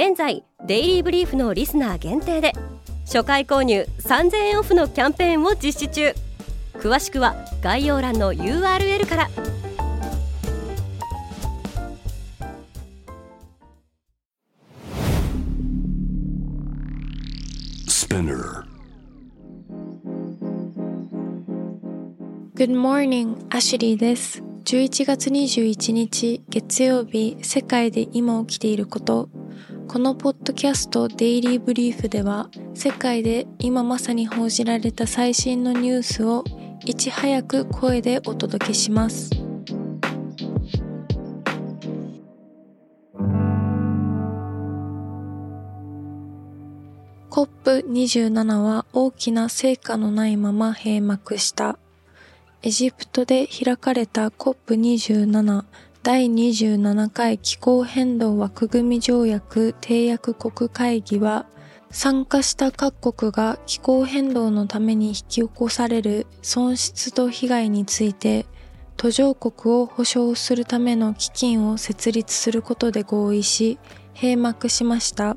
現在デイリーブリーフのリスナー限定で初回購入3000円オフのキャンペーンを実施中詳しくは概要欄の URL から e Good morning, アシュリーです。11月21日月曜日、世界で今起きていること。このポッドキャストデイリーブリーフでは、世界で今まさに報じられた最新のニュースをいち早く声でお届けします。COP27 は大きな成果のないまま閉幕した。エジプトで開かれた COP27 第27回気候変動枠組み条約締約国会議は参加した各国が気候変動のために引き起こされる損失と被害について途上国を保障するための基金を設立することで合意し閉幕しました。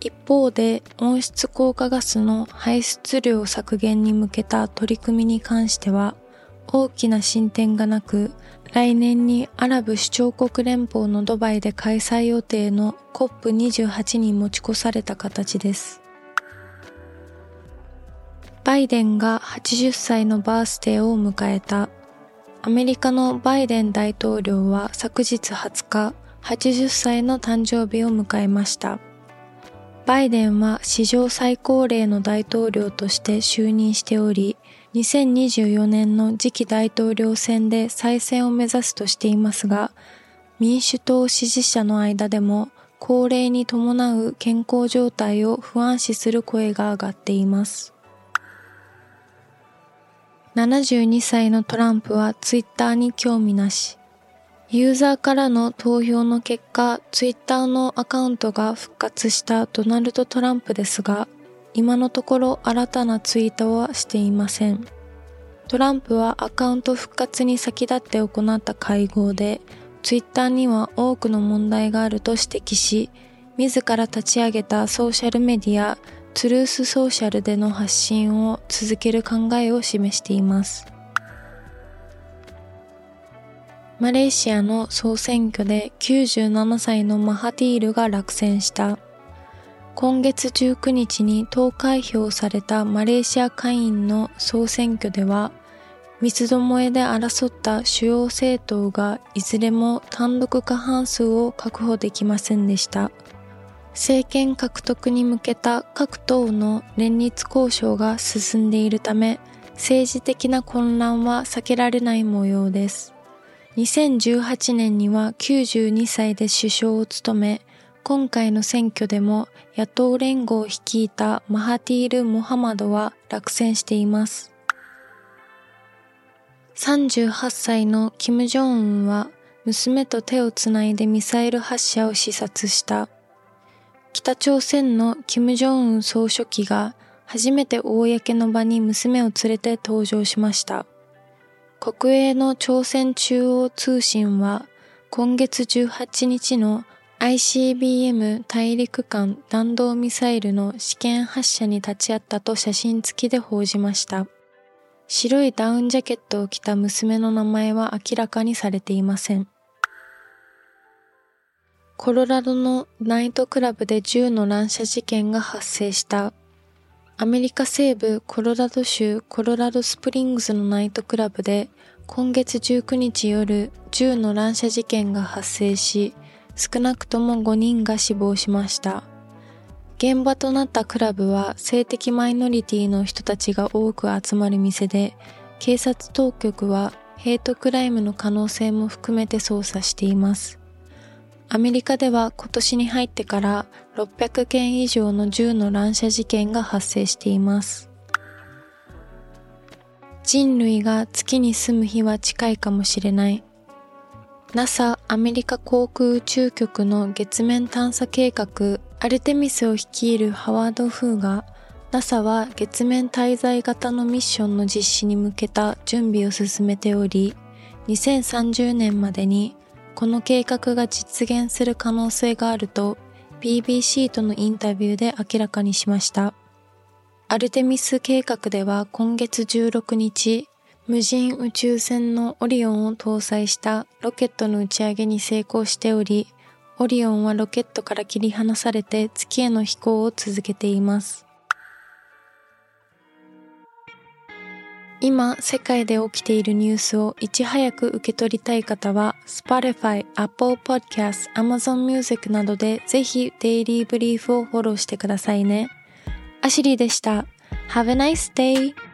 一方で温室効果ガスの排出量削減に向けた取り組みに関しては大きな進展がなく、来年にアラブ首長国連邦のドバイで開催予定の COP28 に持ち越された形です。バイデンが80歳のバースデーを迎えた。アメリカのバイデン大統領は昨日20日、80歳の誕生日を迎えました。バイデンは史上最高齢の大統領として就任しており、2024年の次期大統領選で再選を目指すとしていますが、民主党支持者の間でも高齢に伴う健康状態を不安視する声が上がっています。72歳のトランプはツイッターに興味なし。ユーザーからの投票の結果、ツイッターのアカウントが復活したドナルド・トランプですが、今のところ新たなツイートはしていません。トランプはアカウント復活に先立って行った会合で、ツイッターには多くの問題があると指摘し、自ら立ち上げたソーシャルメディア、トゥルースソーシャルでの発信を続ける考えを示しています。マレーシアの総選挙で97歳のマハティールが落選した。今月19日に投開票されたマレーシア下院の総選挙では、三つどもえで争った主要政党がいずれも単独過半数を確保できませんでした。政権獲得に向けた各党の連立交渉が進んでいるため、政治的な混乱は避けられない模様です。2018年には92歳で首相を務め、今回の選挙でも野党連合を率いたマハティール・モハマドは落選しています。38歳のキム・ジョンウンは娘と手をつないでミサイル発射を視察した。北朝鮮のキム・ジョンウン総書記が初めて公の場に娘を連れて登場しました。国営の朝鮮中央通信は今月18日の ICBM 大陸間弾道ミサイルの試験発射に立ち会ったと写真付きで報じました。白いダウンジャケットを着た娘の名前は明らかにされていません。コロラドのナイトクラブで銃の乱射事件が発生した。アメリカ西部コロラド州コロラドスプリングスのナイトクラブで今月19日夜銃の乱射事件が発生し、少なくとも5人が死亡しました。現場となったクラブは性的マイノリティの人たちが多く集まる店で、警察当局はヘイトクライムの可能性も含めて捜査しています。アメリカでは今年に入ってから600件以上の銃の乱射事件が発生しています。人類が月に住む日は近いかもしれない。NASA アメリカ航空宇宙局の月面探査計画アルテミスを率いるハワード・フーが NASA は月面滞在型のミッションの実施に向けた準備を進めており2030年までにこの計画が実現する可能性があると BBC とのインタビューで明らかにしました。アルテミス計画では今月16日、無人宇宙船のオリオンを搭載したロケットの打ち上げに成功しており、オリオンはロケットから切り離されて月への飛行を続けています。今、世界で起きているニュースをいち早く受け取りたい方は、Spotify、Apple Podcast、Amazon Music などでぜひデイリーブリーフをフォローしてくださいね。アシリーでした。Have a nice day!